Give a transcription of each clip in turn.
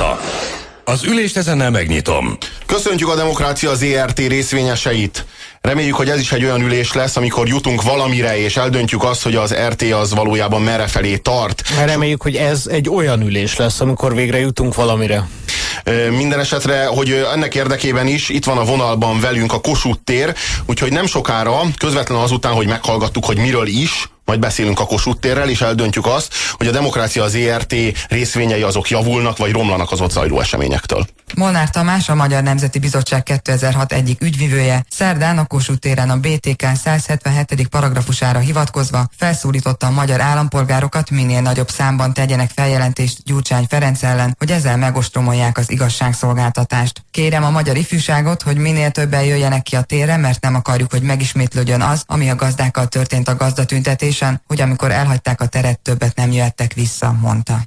megjárta. Az ülést ezennel megnyitom. Köszöntjük a Demokrácia ZRT részvényeseit. Reméljük, hogy ez is egy olyan ülés lesz, amikor jutunk valamire, és eldöntjük azt, hogy az RT az valójában merre felé tart. Reméljük, hogy ez egy olyan ülés lesz, amikor végre jutunk valamire. Minden esetre, hogy ennek érdekében is itt van a vonalban velünk a Kossuth tér, úgyhogy nem sokára, közvetlenül azután, hogy meghallgattuk, hogy miről is, majd beszélünk a Kossuth térrel, és eldöntjük azt, hogy a Demokrácia ZRT részvényei azok javulnak, vagy romlanak az ott zajló eseményektől. Molnár Tamás, a Magyar Nemzeti Bizottság 2006 egyik ügyvivője, szerdán a Kossuth téren a BTK 177. paragrafusára hivatkozva felszólította a magyar állampolgárokat minél nagyobb számban tegyenek feljelentést Gyurcsány Ferenc ellen, hogy ezzel megostromolják az igazságszolgáltatást. Kérem a magyar ifjúságot, hogy minél többen jöjjenek ki a térre, mert nem akarjuk, hogy megismétlődjön az, ami a gazdákkal történt a gazdatüntetésen, hogy amikor elhagyták a teret, többet nem jöttek vissza, mondta.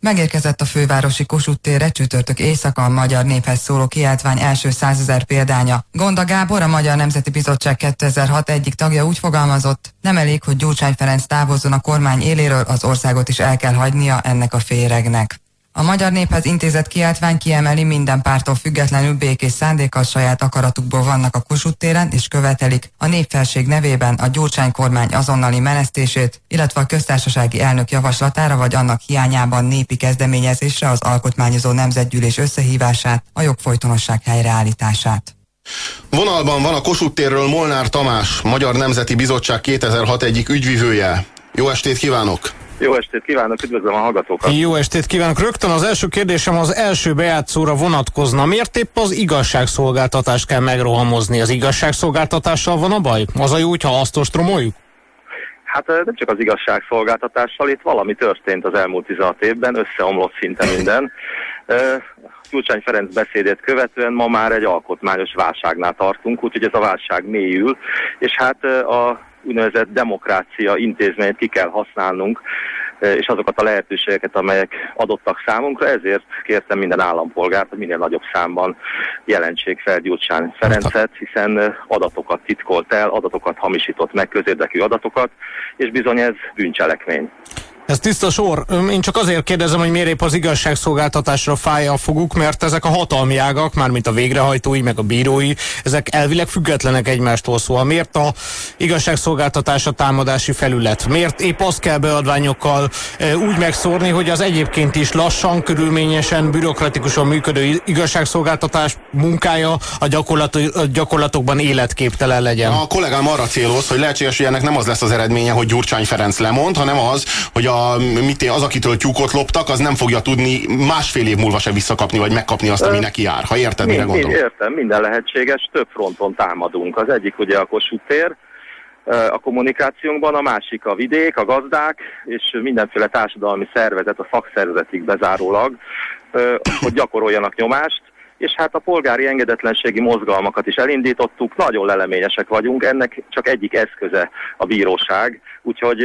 Megérkezett a fővárosi Kossuth térre csütörtök éjszaka a magyar néphez szóló kiáltvány első százezer példánya. Gonda Gábor, a Magyar Nemzeti Bizottság 2006 egyik tagja úgy fogalmazott, nem elég, hogy Gyurcsány Ferenc távozzon a kormány éléről, az országot is el kell hagynia ennek a féregnek. A Magyar Néphez intézet kiáltvány kiemeli minden pártól függetlenül békés szándékkal saját akaratukból vannak a Kossuth téren, és követelik a népfelség nevében a Gyurcsány kormány azonnali menesztését, illetve a köztársasági elnök javaslatára vagy annak hiányában népi kezdeményezésre az alkotmányozó nemzetgyűlés összehívását, a jogfolytonosság helyreállítását. Vonalban van a Kossuth térről Molnár Tamás, Magyar Nemzeti Bizottság 2006 egyik ügyvivője. Jó estét kívánok! Jó estét kívánok, üdvözlöm a hallgatókat! Jó estét kívánok! Rögtön az első kérdésem az első bejátszóra vonatkozna. Miért épp az igazságszolgáltatást kell megrohamozni? Az igazságszolgáltatással van a baj? Az a jó, hogyha azt ostromoljuk? Hát nem csak az igazságszolgáltatással, itt valami történt az elmúlt 16 évben, összeomlott szinte minden. Gyurcsány Ferenc beszédét követően ma már egy alkotmányos válságnál tartunk, úgyhogy ez a válság mélyül, és hát a úgynevezett demokrácia intézményt ki kell használnunk, eh, és azokat a lehetőségeket, amelyek adottak számunkra, ezért kértem minden állampolgárt, hogy minél nagyobb számban jelentsék fel Gyurcsány Ferencet, hiszen eh, adatokat titkolt el, adatokat hamisított meg, közérdekű adatokat, és bizony ez bűncselekmény. Ez tiszta sor. Én csak azért kérdezem, hogy miért épp az igazságszolgáltatásra fáj a foguk, mert ezek a hatalmi ágak, mármint a végrehajtói, meg a bírói, ezek elvileg függetlenek egymástól. Szóval miért a igazságszolgáltatás a támadási felület? Miért épp azt kell beadványokkal úgy megszórni, hogy az egyébként is lassan, körülményesen, bürokratikusan működő igazságszolgáltatás munkája a, gyakorlat, a gyakorlatokban életképtelen legyen? A kollégám arra céloz, hogy lehetséges, hogy ennek nem az lesz az eredménye, hogy Gyurcsány Ferenc lemond, hanem az, hogy a a, mit én, az, akitől tyúkot loptak, az nem fogja tudni másfél év múlva se visszakapni, vagy megkapni azt, ami neki jár. Ha érted, mire gondolom? Értem, minden lehetséges, több fronton támadunk. Az egyik ugye a Kossuth tér, a kommunikációnkban, a másik a vidék, a gazdák, és mindenféle társadalmi szervezet, a szakszervezetig bezárólag, hogy gyakoroljanak nyomást, és hát a polgári engedetlenségi mozgalmakat is elindítottuk, nagyon leleményesek vagyunk, ennek csak egyik eszköze a bíróság, úgyhogy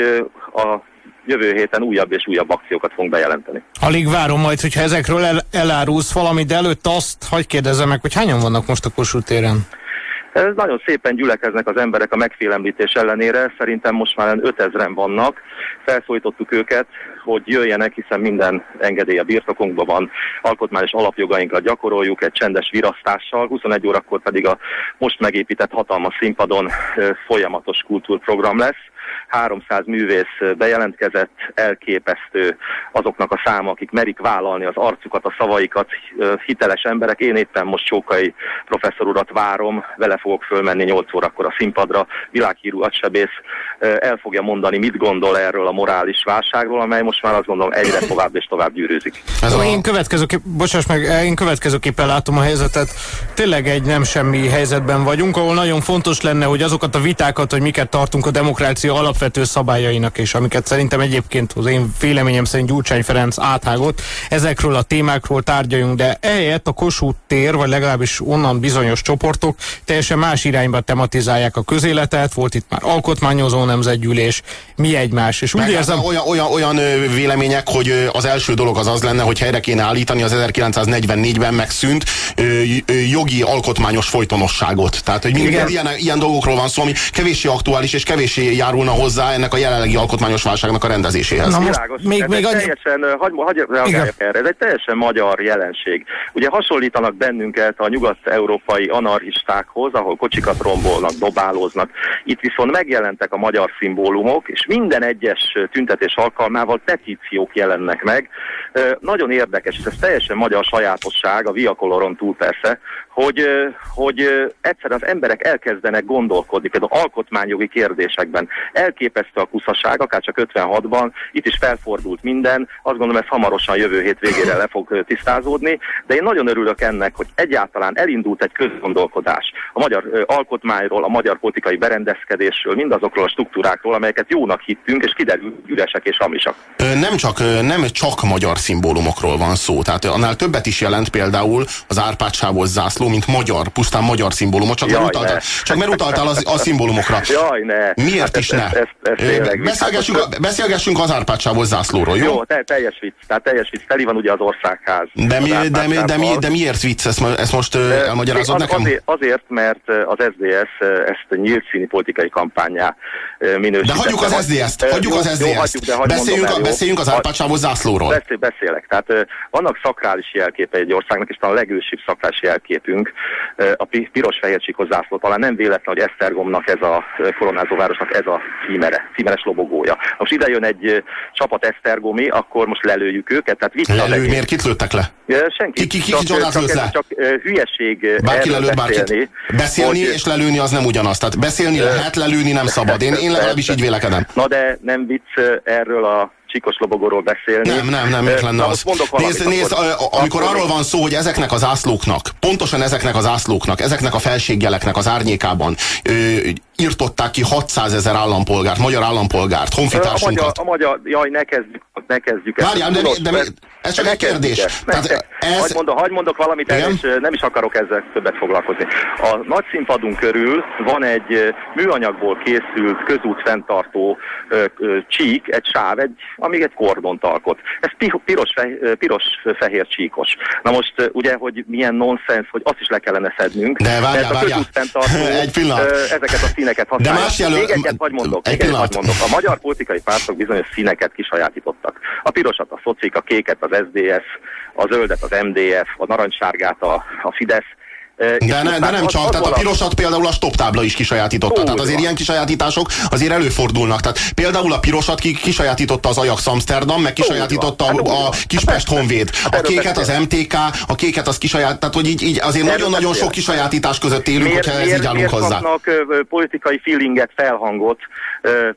a jövő héten újabb és újabb akciókat fogunk bejelenteni. Alig várom majd, hogyha ezekről el, elárulsz valamit, de előtt azt, hagyd kérdezem meg, hogy hányan vannak most a Kossuth téren? Ez nagyon szépen gyülekeznek az emberek a megfélemlítés ellenére, szerintem most már 5000-en vannak. Felszólítottuk őket, hogy jöjjenek, hiszen minden engedély a birtokunkban van, alkotmányos alapjogainkat gyakoroljuk egy csendes virasztással, 21 órakor pedig a most megépített hatalmas színpadon folyamatos kultúrprogram lesz. 300 művész bejelentkezett, elképesztő azoknak a száma, akik merik vállalni az arcukat, a szavaikat, hiteles emberek. Én éppen most Csókai professzor urat várom, vele fogok fölmenni 8 órakor a színpadra, világhírű agysebész el fogja mondani, mit gondol erről a morális válságról, amely most most már azt gondolom egyre tovább és tovább gyűrűzik. Ez a... Én következőképp, bocsáss meg, én következőképpen látom a helyzetet. Tényleg egy nem semmi helyzetben vagyunk, ahol nagyon fontos lenne, hogy azokat a vitákat, hogy miket tartunk a demokrácia alapvető szabályainak, és amiket szerintem egyébként az én véleményem szerint Gyurcsány Ferenc áthágott, ezekről a témákról tárgyaljunk, de ehelyett a Kossuth tér, vagy legalábbis onnan bizonyos csoportok teljesen más irányba tematizálják a közéletet, volt itt már alkotmányozó nemzetgyűlés, mi egymás. És úgy érzem... Olyan, olyan, olyan vélemények, hogy az első dolog az az lenne, hogy helyre kéne állítani az 1944-ben megszűnt jogi alkotmányos folytonosságot. Tehát, hogy minden ilyen, ilyen dolgokról van szó, ami kevéssé aktuális és kevéssé járulna hozzá ennek a jelenlegi alkotmányos válságnak a rendezéséhez. Na most Világos. még, ez még egy teljesen, hagy, hagy erre, ez egy teljesen magyar jelenség. Ugye hasonlítanak bennünket a nyugat-európai anarchistákhoz, ahol kocsikat rombolnak, dobálóznak. Itt viszont megjelentek a magyar szimbólumok, és minden egyes tüntetés alkalmával petíciók jelennek meg. Nagyon érdekes, és ez teljesen magyar sajátosság, a viakoloron túl persze, hogy, hogy egyszer az emberek elkezdenek gondolkodni, például alkotmányjogi kérdésekben. Elképesztő a kuszaság, akár csak 56-ban, itt is felfordult minden, azt gondolom ez hamarosan jövő hét végére le fog tisztázódni, de én nagyon örülök ennek, hogy egyáltalán elindult egy közgondolkodás a magyar alkotmányról, a magyar politikai berendezkedésről, mindazokról a struktúrákról, amelyeket jónak hittünk, és kiderült üresek és hamisak. Nem csak, nem csak magyar szimbólumokról van szó, tehát annál többet is jelent például az Árpád zászló, mint magyar, pusztán magyar szimbólumot, csak, Jaj, mert utaltál, csak mert utaltál az, a szimbólumokra. Jaj, ne. Miért hát is ne? Ez, ez, ez beszélgessünk, hát, beszélgessünk az Árpád zászlóról, jó? Jó, te, teljes vicc, tehát teljes vicc, teli van ugye az országház. De, mi, de, de, mi, de miért vicc? Ezt, ezt most de, elmagyarázod nekem? Azért, azért, mert az SDS ezt nyílt színi politikai kampányá minősítette. De hagyjuk az SDS-t, hagyjuk az SDS-t. Beszéljünk, el, beszéljünk az Árpád zászlóról. Beszél, beszélek, tehát vannak szakrális jelképe egy országnak, és talán a legősibb szakrális jelképünk a piros-fehér csíkos zászló. Talán nem véletlen, hogy Esztergomnak ez a koronázóvárosnak ez a címere, címeres lobogója. Most ide jön egy csapat Esztergomi, akkor most lelőjük őket. Tehát Lelő, miért kit lőttek le? Senki. Ki, ki, ki, csak, csak, le? csak hülyeség Bárki lelőtt bárkit. Beszélni hogy... és lelőni az nem ugyanaz. Tehát beszélni lehet, lelőni nem szabad. Én, én legalábbis így vélekedem. Na de nem vicc erről a csíkos lobogóról beszélni. Nem, nem, nem, miért lenne az? Nézd, nézd, amikor arról van szó, hogy ezeknek az ászlóknak, pontosan ezeknek az ászlóknak, ezeknek a felségjeleknek az árnyékában ö, írtották ki 600 ezer állampolgárt, magyar állampolgárt, honfitársunkat. A magyar, a magyar, jaj, ne kezdjük, ne kezdjük Várjál, de, de, de, ez csak egy kérdés. Tehát ez... Hagy, mondok, hagy mondok valamit, el, és nem is akarok ezzel többet foglalkozni. A nagy színpadunk körül van egy műanyagból készült közút fenntartó ö, ö, csík, egy sáv, egy, ami egy kordont alkot. Ez piros-fehér piros, fehér csíkos. Na most ugye, hogy milyen nonsens, hogy azt is le kellene szednünk. De várjál, várjál. egy pillanat. ezeket a színeket használják. De más jelöl... Még egyet vagy mondok, egy vagy mondok. A magyar politikai pártok bizonyos színeket kisajátítottak. A pirosat a szocik, a kéket az SDS, a zöldet az MDF, a narancssárgát a, a Fidesz, de, ne, de nem csak, tehát a pirosat például a stop tábla is kisajátította. Tehát azért ilyen kisajátítások azért előfordulnak. Tehát például a pirosat ki, kisajátította az Ajax Amsterdam, meg kisajátította a, a Kispest Honvéd. A kéket az MTK, a kéket az kisaját, tehát hogy így, így azért nagyon-nagyon sok kisajátítás között élünk, miért, hogyha ez így állunk hozzá. Miért kapnak politikai feelinget, felhangot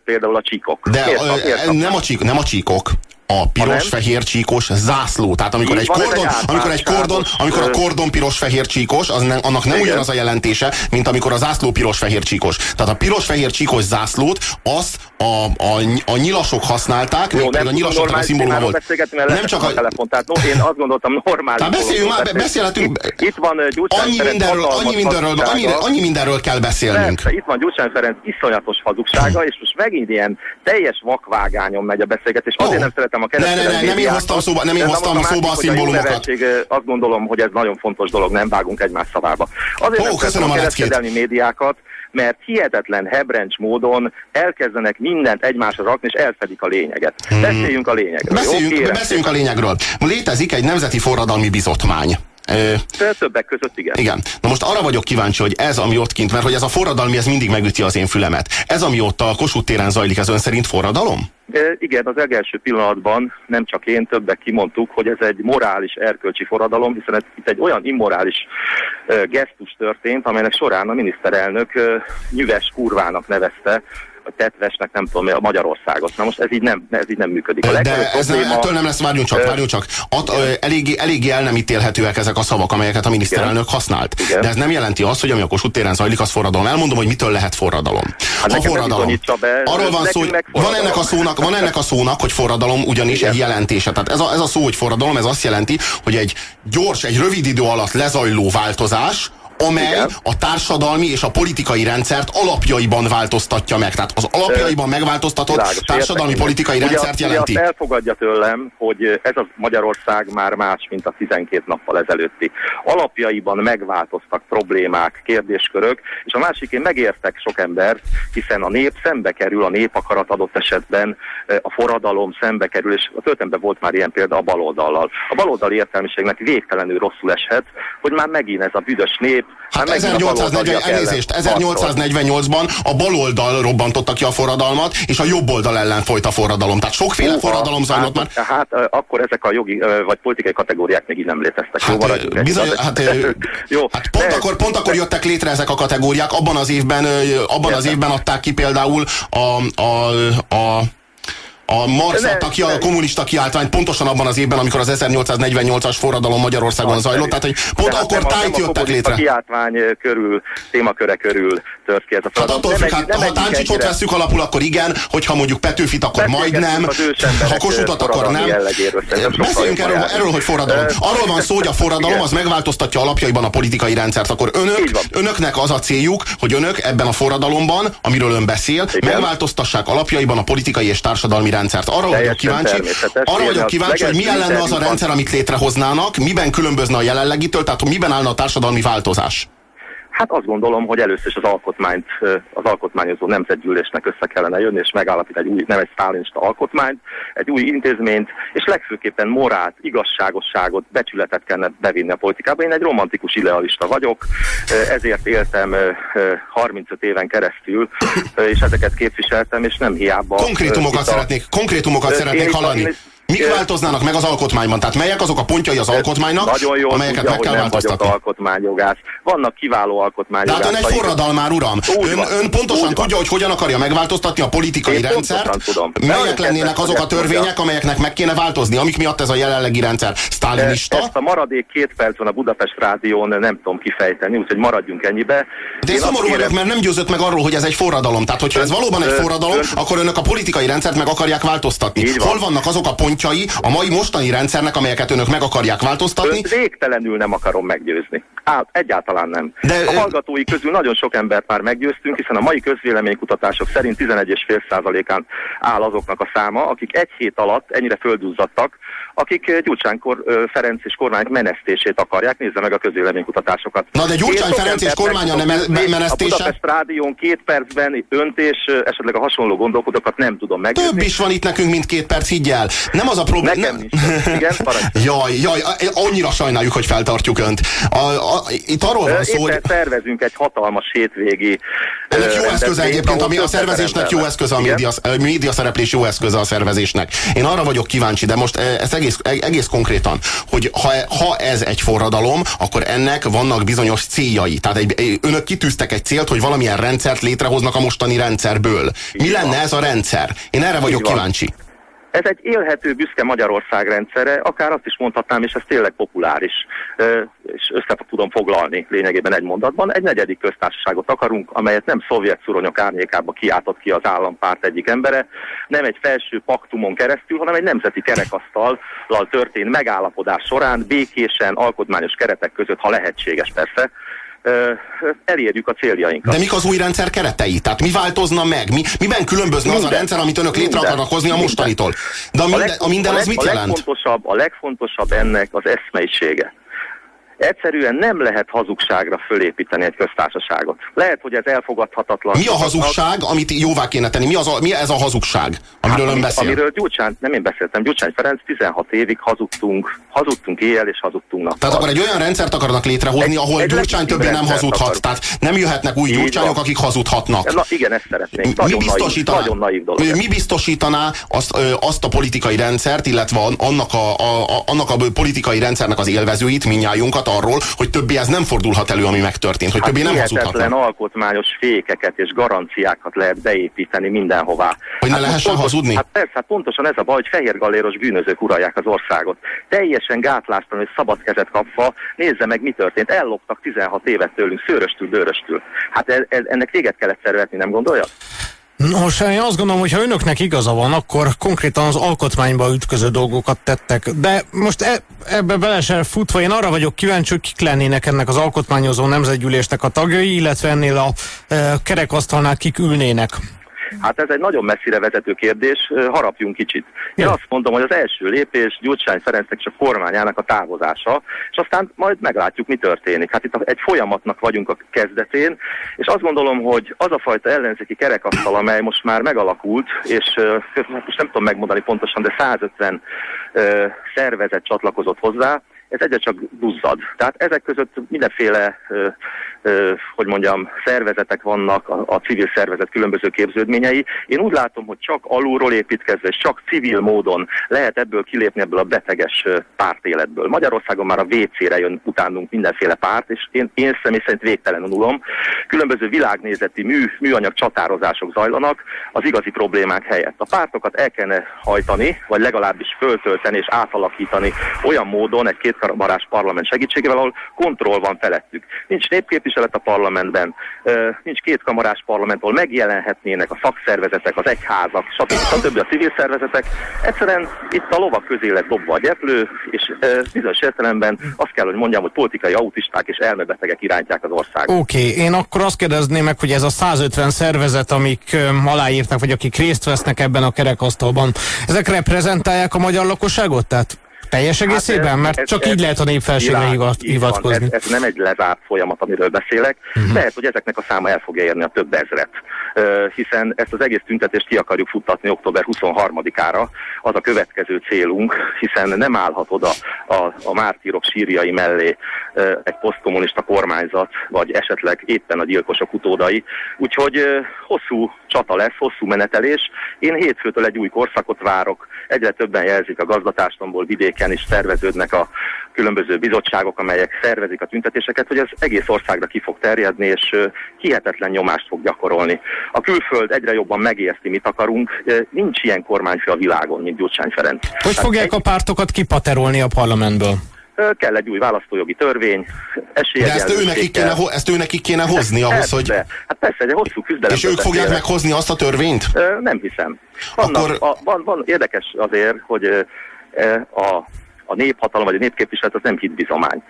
például a csíkok? De miért, miért nem, a csík, nem a csíkok a piros-fehér csíkos zászló. Tehát amikor egy kordon, amikor egy kordon, amikor a kordon piros-fehér csíkos, az ne, annak nem ugyanaz a jelentése, mint amikor a zászló piros-fehér csíkos. Tehát a piros-fehér csíkos zászlót azt a, a, a nyilasok használták, Jó, még a nyilasoknak a szimbóluma volt. Nem csak a... Telefon, tehát no, én azt gondoltam normális. Tehát beszéljünk már, beszélhetünk. Itt, van Gyurcsány annyi mindenről, annyi mindenről, annyi, annyi mindenről kell beszélnünk. Persze, itt van Gyurcsány Ferenc iszonyatos hazugsága, és most megint ilyen teljes vakvágányon megy a beszélgetés. Azért nem szeretem a kereskedelmi ne, ne, ne, nem én hoztam szóba, nem én hoztam szóba a szimbólumokat. Azt gondolom, hogy ez nagyon fontos dolog, nem vágunk egymás szavába. Azért Ó, köszönöm a kereskedelmi médiákat, mert hihetetlen hebrencs módon elkezdenek mindent egymásra rakni, és elfedik a lényeget. Hmm. Beszéljünk a lényegről. Beszéljünk, jó? beszéljünk a lényegről. Létezik egy nemzeti forradalmi bizotmány. Ö, Többek között igen. Igen. Na most arra vagyok kíváncsi, hogy ez, ami ott kint, mert hogy ez a forradalmi, ez mindig megüti az én fülemet. Ez, ami ott a Kossuth téren zajlik, ez ön szerint forradalom? Igen, az legelső pillanatban nem csak én, többek kimondtuk, hogy ez egy morális, erkölcsi forradalom, hiszen ez, itt egy olyan immorális uh, gesztus történt, amelynek során a miniszterelnök uh, nyüves kurvának nevezte vagy tetvesnek, nem tudom, a Magyarországot. Na most ez így nem, ez így nem működik. A De ez nem, ettől nem lesz, várjunk csak, várjunk csak. At, eléggé, eléggé el nem ítélhetőek ezek a szavak, amelyeket a miniszterelnök Igen. használt. Igen. De ez nem jelenti azt, hogy ami a Kossuth téren zajlik, az forradalom. Elmondom, hogy mitől lehet forradalom. Hát ha forradalom. Be, Arról van szó, hogy van ennek, a szónak, van ennek a szónak, hogy forradalom ugyanis Igen. egy jelentése. Tehát ez a, ez a szó, hogy forradalom, ez azt jelenti, hogy egy gyors, egy rövid idő alatt lezajló változás, amely Igen. a társadalmi és a politikai rendszert alapjaiban változtatja meg. Tehát az alapjaiban megváltoztatott Világos, társadalmi értek. politikai ugye, rendszert ugye jelenti. Ugye elfogadja tőlem, hogy ez a Magyarország már más, mint a 12 nappal ezelőtti. Alapjaiban megváltoztak problémák, kérdéskörök, és a másik én megértek sok ember, hiszen a nép szembe kerül, a nép akarat adott esetben, a forradalom szembe kerül, és a történetben volt már ilyen példa a baloldallal. A baloldali értelmiségnek végtelenül rosszul eshet, hogy már megint ez a büdös nép Hát 1840, elnézést, 1848-ban a baloldal robbantotta ki a forradalmat, és a jobb oldal ellen folyt a forradalom. Tehát sokféle Uha, forradalom zajlott hát, már. Hát akkor ezek a jogi vagy politikai kategóriák még így nem léteztek. Hát, jó, bizony, hát, jó, hát pont, de, akkor, pont akkor jöttek létre ezek a kategóriák, abban az évben, abban az évben adták ki például a, a, a a Marx adta ki a kommunista kiáltványt pontosan abban az évben, amikor az 1848-as forradalom Magyarországon zajlott, tehát hogy pont de akkor tájt jöttek létre. A kiáltvány körül, témaköre körül tört ki ez a Hát attól függ, hát, ha Táncsicsot veszük alapul, akkor igen, hogyha mondjuk Petőfit, akkor majdnem, ha Kosutat, akkor nem. Beszéljünk erről, erről, hogy forradalom. Arról van szó, hogy a forradalom az megváltoztatja alapjaiban a politikai rendszert, akkor önök, önöknek az a céljuk, hogy önök ebben a forradalomban, amiről ön beszél, megváltoztassák alapjaiban a politikai és társadalmi rendszert. Arra vagyok kíváncsi, arra vagyok kíváncsi hogy milyen lenne az a rendszer, amit létrehoznának, miben különbözne a jelenlegitől, tehát miben állna a társadalmi változás. Hát azt gondolom, hogy először is az alkotmányt, az alkotmányozó nemzetgyűlésnek össze kellene jönni, és megállapítani egy új, nem egy sztálinista alkotmányt, egy új intézményt, és legfőképpen morált, igazságosságot, becsületet kellene bevinni a politikába. Én egy romantikus idealista vagyok, ezért éltem 35 éven keresztül, és ezeket képviseltem, és nem hiába... Konkrétumokat szeretnék, konkrétumokat szeretnék hallani. Én, Mik változnának meg az alkotmányban? Tehát melyek azok a pontjai az alkotmánynak, Nagyon jól amelyeket tudja, meg kell változtatni? alkotmányjogász. Vannak kiváló alkotmányjogász. Tehát ön egy forradalmár, uram. Ön, ön pontosan Úgy tudja, van. hogy hogyan akarja megváltoztatni a politikai Én rendszert. Tudom. Melyek lennének azok a törvények, amelyeknek meg kéne változni, amik miatt ez a jelenlegi rendszer sztálinista? Ezt a maradék két perc van a Budapest rádión, nem tudom kifejteni, úgyhogy maradjunk ennyibe. De én szomorú vagyok, mert nem győzött meg arról, hogy ez egy forradalom. Tehát, hogyha ez valóban egy forradalom, akkor önök a politikai rendszert meg akarják változtatni. Hol vannak azok a pontjai a mai mostani rendszernek, amelyeket önök meg akarják változtatni? Ön végtelenül nem akarom meggyőzni. Á, egyáltalán nem. De, a hallgatói közül nagyon sok embert már meggyőztünk, hiszen a mai közvéleménykutatások szerint 11,5%-án áll azoknak a száma, akik egy hét alatt ennyire földúzzadtak, akik Gyurcsány Ferenc és kormány menesztését akarják. Nézze meg a közvéleménykutatásokat. Na de Gyurcsány Ferenc és kormány a menesztése? A Budapest Rádión két percben öntés, esetleg a hasonló gondolkodókat nem tudom meg. Több is van itt nekünk, mint két perc, higgyel. Nem az a probléma. Nekem nincs. Igen, jaj, jaj, annyira sajnáljuk, hogy feltartjuk önt. A, a, itt arról van szó, hogy... szervezünk egy hatalmas hétvégi ennek jó eszköze egyébként, ami a szervezésnek jó eszköze, a média, média szereplés jó eszköze a szervezésnek. Én arra vagyok kíváncsi, de most ezt egész, egész konkrétan, hogy ha, ha ez egy forradalom, akkor ennek vannak bizonyos céljai. Tehát egy, önök kitűztek egy célt, hogy valamilyen rendszert létrehoznak a mostani rendszerből. Mi lenne ez a rendszer? Én erre vagyok kíváncsi. Ez egy élhető, büszke Magyarország rendszere, akár azt is mondhatnám, és ez tényleg populáris, és össze tudom foglalni lényegében egy mondatban. Egy negyedik köztársaságot akarunk, amelyet nem szovjet szuronyok árnyékába kiáltott ki az állampárt egyik embere, nem egy felső paktumon keresztül, hanem egy nemzeti kerekasztallal történt megállapodás során, békésen, alkotmányos keretek között, ha lehetséges persze, elérjük a céljainkat. De mik az új rendszer keretei? Tehát mi változna meg? Mi, miben különbözne minden, az a rendszer, amit önök létre akarnak hozni a mostanitól? De a, minden, a, leg, a minden az mit a jelent? Legfontosabb, a legfontosabb ennek az eszmeisége. Egyszerűen nem lehet hazugságra fölépíteni egy köztársaságot. Lehet, hogy ez elfogadhatatlan. Mi a hazugság, amit jóvá kéne tenni? Mi, az a, mi ez a hazugság, amiről hát, ön beszél? Amiről Gyurcsány, nem én beszéltem, Gyurcsány Ferenc 16 évig hazudtunk, hazudtunk éjjel és hazudtunk nappal. Tehát akkor egy olyan rendszert akarnak létrehozni, egy, ahol egy Gyurcsány többé nem hazudhat. Akar. Tehát nem jöhetnek új Gyurcsányok, akik hazudhatnak. Na igen, ezt szeretnénk. Nagyon mi biztosítaná, naív, nagyon naív dolog. Mi biztosítaná azt, azt a politikai rendszert, illetve annak a, a, a, annak a politikai rendszernek az élvezőit, minnyájunkat, arról, hogy többé ez nem fordulhat elő, ami megtörtént, hogy hát többé nem hazudhatnak. alkotmányos fékeket és garanciákat lehet beépíteni mindenhová. Hogy ne hát lehessen pontos, hazudni? Hát persze, hát pontosan ez a baj, hogy fehérgaléros bűnözők uralják az országot. Teljesen gátlástalan és szabad kezet kapva, nézze meg, mi történt. Elloptak 16 évet tőlünk, szőröstül, dőröstül. Hát ez, ez, ennek véget kellett szervezni, nem gondolja? Nos, én azt gondolom, hogy ha önöknek igaza van, akkor konkrétan az alkotmányba ütköző dolgokat tettek. De most e, ebbe bele sem futva, én arra vagyok kíváncsi, hogy kik lennének ennek az alkotmányozó nemzetgyűlésnek a tagjai, illetve ennél a e, kerekasztalnál kik ülnének. Hát ez egy nagyon messzire vezető kérdés, harapjunk kicsit. Én azt mondom, hogy az első lépés Gyurcsány Ferencnek és a kormányának a távozása, és aztán majd meglátjuk, mi történik. Hát itt egy folyamatnak vagyunk a kezdetén, és azt gondolom, hogy az a fajta ellenzéki kerekasztal, amely most már megalakult, és most nem tudom megmondani pontosan, de 150 szervezet csatlakozott hozzá, ez egyre csak duzzad. Tehát ezek között mindenféle hogy mondjam, szervezetek vannak, a, a civil szervezet különböző képződményei. Én úgy látom, hogy csak alulról építkezve, csak civil módon lehet ebből kilépni ebből a beteges pártéletből. Magyarországon már a WC-re jön utánunk mindenféle párt, és én, én személy szerint végtelenül unulom. Különböző világnézeti mű, műanyag csatározások zajlanak az igazi problémák helyett. A pártokat el kellene hajtani, vagy legalábbis föltölteni és átalakítani olyan módon egy kétkamarás parlament segítségével, ahol kontroll van felettük. Nincs népképviselő, képviselet a parlamentben, nincs kétkamarás parlament, ahol megjelenhetnének a szakszervezetek, az egyházak, stb. stb. a civil szervezetek. Egyszerűen itt a lovak közé lett dobva a gyeplő, és bizonyos értelemben azt kell, hogy mondjam, hogy politikai autisták és elmebetegek irányítják az országot. Oké, okay, én akkor azt kérdezném meg, hogy ez a 150 szervezet, amik aláírtak, vagy akik részt vesznek ebben a kerekasztalban, ezek reprezentálják a magyar lakosságot? Tehát teljes hát, egészében? Hát, Mert ez, csak ez, így lehet a népfelségre hivat, hivatkozni. Ez, ez nem egy lezárt folyamat, amiről beszélek. Uh-huh. Lehet, hogy ezeknek a száma el fogja érni a több ezret. Uh, hiszen ezt az egész tüntetést ki akarjuk futtatni október 23-ára. Az a következő célunk, hiszen nem állhat oda a, a mártírok sírjai mellé uh, egy posztkommunista kormányzat, vagy esetleg éppen a gyilkosok utódai. Úgyhogy uh, hosszú csata lesz, hosszú menetelés. Én hétfőtől egy új korszakot várok, egyre többen jelzik a gazdatástomból vidéken is szerveződnek a különböző bizottságok, amelyek szervezik a tüntetéseket, hogy ez egész országra ki fog terjedni, és hihetetlen nyomást fog gyakorolni. A külföld egyre jobban megérti, mit akarunk. Nincs ilyen kormányfő a világon, mint Gyurcsány Ferenc. Hogy Tehát fogják egy... a pártokat kipaterolni a parlamentből? kell egy új választójogi törvény, De ezt ő, nekik kéne, ezt ő nekik kéne hozni hát, ahhoz, hogy... Hát persze, egy hosszú küzdelem. És ők fogják meghozni azt a törvényt? Nem hiszem. Vannak, Akkor... a, van, van, érdekes azért, hogy a, a néphatalom vagy a népképviselet az nem hitbizomány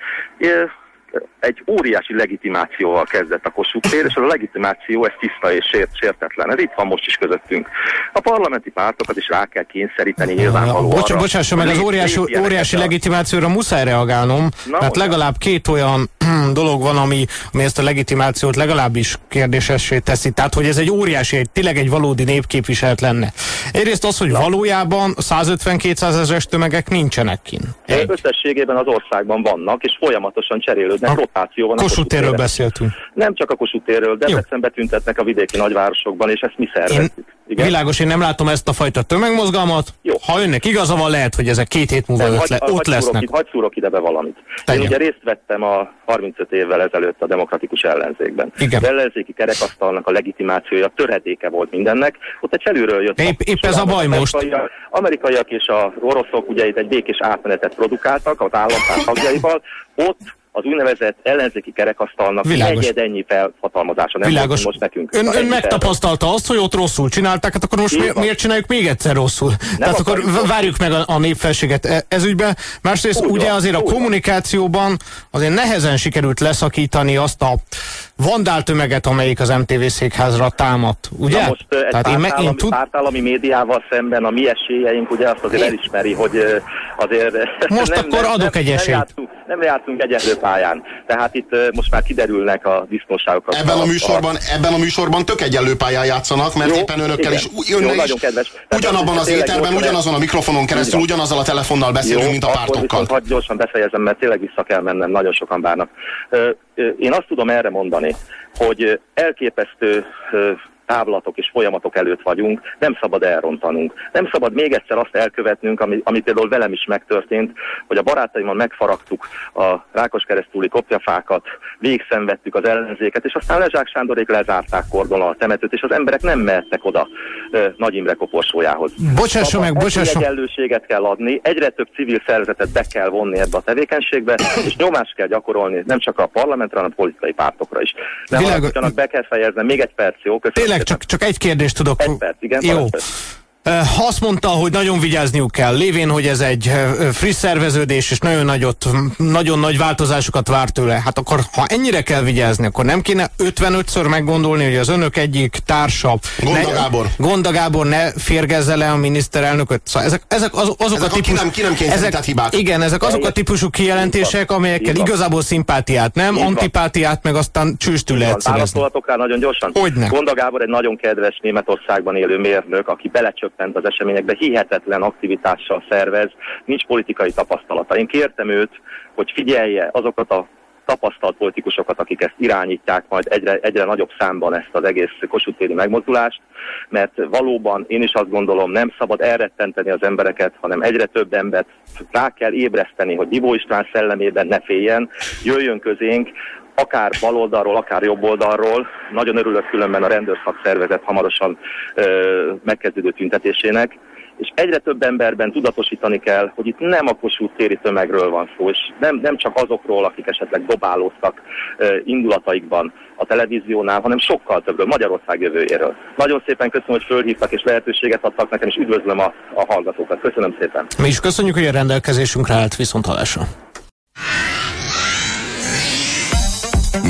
egy óriási legitimációval kezdett a Kossuth tér, és a legitimáció ez tiszta és sért, sértetlen. Ez itt van most is közöttünk. A parlamenti pártokat is rá kell kényszeríteni nyilvánvalóan. Bocs, bocsásson meg, az óriási, óriási legitimációra muszáj reagálnom, Na, mert legalább két olyan dolog van, ami, ami ezt a legitimációt legalábbis kérdésessé teszi. Tehát, hogy ez egy óriási, egy, tényleg egy valódi népképviselet lenne. Egyrészt az, hogy Na. valójában 150-200 ezeres tömegek nincsenek kin. Összességében az országban vannak, és folyamatosan cserélődnek tüntetnek, rotáció van. Kossuth beszéltünk. Nem csak a Kossuth térről, Debrecenbe tüntetnek a vidéki nagyvárosokban, és ezt mi szervezzük. Igen? Világos, én nem látom ezt a fajta tömegmozgalmat. Jó. Ha önnek igaza van, lehet, hogy ezek két hét múlva öt, le, ott hagy lesznek. Szúrok, hagy szúrok ide be valamit. Tegyen. Én ugye részt vettem a 35 évvel ezelőtt a demokratikus ellenzékben. Igen. Az ellenzéki kerekasztalnak a legitimációja töredéke volt mindennek. Ott egy felülről jött. Épp, épp ez a baj most. Amerikaiak, amerikaiak és a oroszok ugye itt egy békés átmenetet produkáltak az állampár tagjaival. Ott az úgynevezett ellenzéki kerekasztalnak Világos. negyed ennyi felhatalmazása nem Világos. most nekünk. Ön, ön megtapasztalta azt, hogy ott rosszul csinálták, hát akkor most mi, miért csináljuk még egyszer rosszul? Nem Tehát akkor várjuk meg a, a népfelséget e, ez ügyben. Másrészt úgy ugye van, azért a kommunikációban azért nehezen sikerült leszakítani azt a vandáltömeget, amelyik az MTV székházra támadt, ugye? Na most egy Tehát pártállami, én, tud... pártállami médiával szemben a mi esélyeink ugye azt azért én... elismeri, hogy azért... Most nem, akkor nem, adok nem, egy esélyt. Nem játszunk, nem játszunk egyenlő pályán. Tehát itt most már kiderülnek a disznóságok. Ebben a, műsorban, a... ebben a műsorban tök egyenlő pályán játszanak, mert Jó, éppen önökkel igen. is, Jó, is nagyon kedves. ugyanabban az éterben, ugyanazon a mikrofonon keresztül, ugyanazzal a telefonnal beszélünk, Jó, mint a pártokkal. Akkor gyorsan befejezem, mert tényleg vissza kell mennem, nagyon sokan várnak. Én azt tudom erre mondani, hogy elképesztő távlatok és folyamatok előtt vagyunk, nem szabad elrontanunk. Nem szabad még egyszer azt elkövetnünk, ami, ami például velem is megtörtént, hogy a barátaimmal megfaragtuk a Rákoskeresztúli kopjafákat, végszenvedtük az ellenzéket, és aztán Lezsák Sándorék lezárták kordonal a temetőt, és az emberek nem mehettek oda ö, Nagy Imre koporsójához. Bocsásson meg, bocsásson. Egyenlőséget kell adni, egyre több civil szervezetet be kell vonni ebbe a tevékenységbe, és nyomást kell gyakorolni nem csak a parlamentre, hanem a politikai pártokra is. De Világo- be kell fejeznem, még egy perc, jó? Köszönöm Tényleg, csak, csak egy kérdést tudok. Egy perc, igen. Jó. parancsolj. Azt mondta, hogy nagyon vigyázniuk kell, lévén, hogy ez egy friss szerveződés, és nagyon, nagyot, nagyon nagy változásokat vár tőle. Hát akkor, ha ennyire kell vigyázni, akkor nem kéne 55-ször meggondolni, hogy az önök egyik társa... Gonda ne, Gábor. Gonda Gábor ne férgezze le a miniszterelnököt. Szóval ezek, ezek az, azok Ezek a a ki nem- ki nem ezek, hibák. Igen, ezek azok a típusú kijelentések, amelyekkel igazából szimpátiát nem, antipátiát, meg aztán csüstül lehet rá nagyon gyorsan? Hogyne. Gonda Gábor egy nagyon kedves Németországban élő mérnök, aki belecsöppent az eseményekbe, hihetetlen aktivitással szervez, nincs politikai tapasztalata. Én kértem őt, hogy figyelje azokat a tapasztalt politikusokat, akik ezt irányítják majd egyre, egyre nagyobb számban ezt az egész kossuth megmozdulást, mert valóban én is azt gondolom, nem szabad elrettenteni az embereket, hanem egyre több embert rá kell ébreszteni, hogy Divó István szellemében ne féljen, jöjjön közénk, akár baloldalról, akár jobboldalról. Nagyon örülök különben a rendőrszakszervezet hamarosan ö, megkezdődő tüntetésének, és egyre több emberben tudatosítani kell, hogy itt nem a Kossuth téri tömegről van szó, és nem, nem csak azokról, akik esetleg dobálóztak ö, indulataikban a televíziónál, hanem sokkal többről, Magyarország jövőjéről. Nagyon szépen köszönöm, hogy fölhívtak és lehetőséget adtak nekem, és üdvözlöm a, a hallgatókat. Köszönöm szépen. Mi is köszönjük, hogy a rendelkezésünkre állt viszont hallásra.